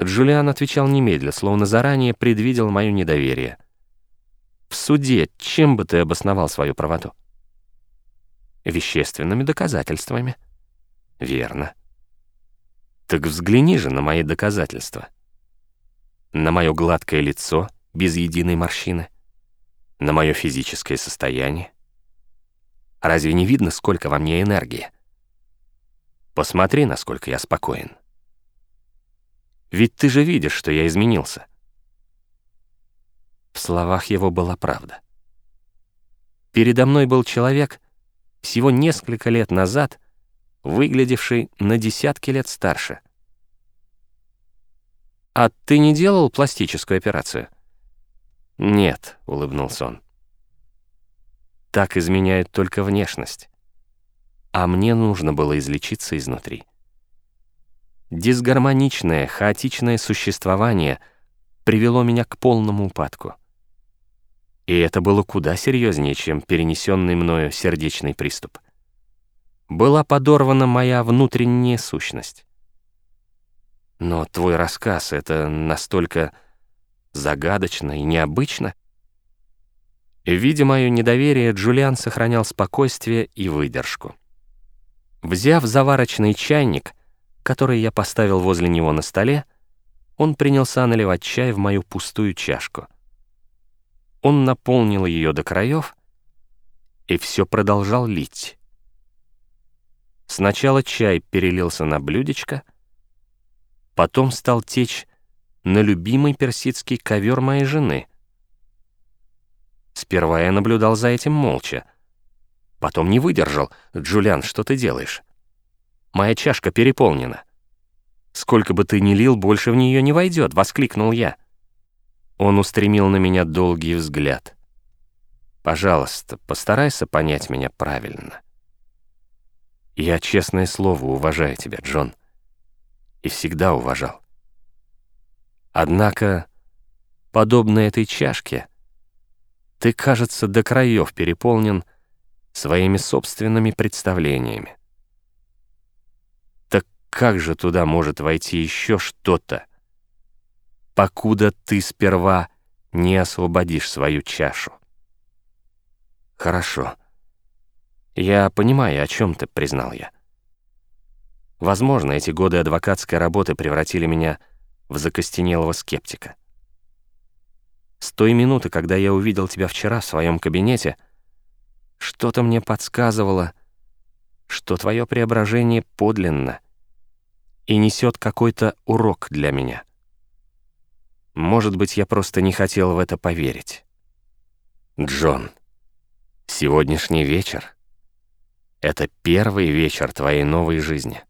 Джулиан отвечал немедля, словно заранее предвидел мое недоверие. «В суде чем бы ты обосновал свою правоту?» «Вещественными доказательствами». «Верно». «Так взгляни же на мои доказательства. На мое гладкое лицо, без единой морщины, на мое физическое состояние. Разве не видно, сколько во мне энергии? Посмотри, насколько я спокоен». Ведь ты же видишь, что я изменился». В словах его была правда. Передо мной был человек, всего несколько лет назад, выглядевший на десятки лет старше. «А ты не делал пластическую операцию?» «Нет», — улыбнулся он. «Так изменяет только внешность. А мне нужно было излечиться изнутри». Дисгармоничное, хаотичное существование привело меня к полному упадку. И это было куда серьезнее, чем перенесенный мною сердечный приступ. Была подорвана моя внутренняя сущность. Но твой рассказ — это настолько загадочно и необычно. Видя мое недоверие, Джулиан сохранял спокойствие и выдержку. Взяв заварочный чайник — который я поставил возле него на столе, он принялся наливать чай в мою пустую чашку. Он наполнил ее до краев и все продолжал лить. Сначала чай перелился на блюдечко, потом стал течь на любимый персидский ковер моей жены. Сперва я наблюдал за этим молча. Потом не выдержал. «Джулиан, что ты делаешь?» Моя чашка переполнена. Сколько бы ты ни лил, больше в нее не войдет, воскликнул я. Он устремил на меня долгий взгляд. Пожалуйста, постарайся понять меня правильно. Я, честное слово, уважаю тебя, Джон. И всегда уважал. Однако, подобно этой чашке, ты, кажется, до краев переполнен своими собственными представлениями как же туда может войти еще что-то, покуда ты сперва не освободишь свою чашу? Хорошо. Я понимаю, о чем ты, признал я. Возможно, эти годы адвокатской работы превратили меня в закостенелого скептика. С той минуты, когда я увидел тебя вчера в своем кабинете, что-то мне подсказывало, что твое преображение подлинно — и несет какой-то урок для меня. Может быть, я просто не хотел в это поверить. Джон, сегодняшний вечер — это первый вечер твоей новой жизни.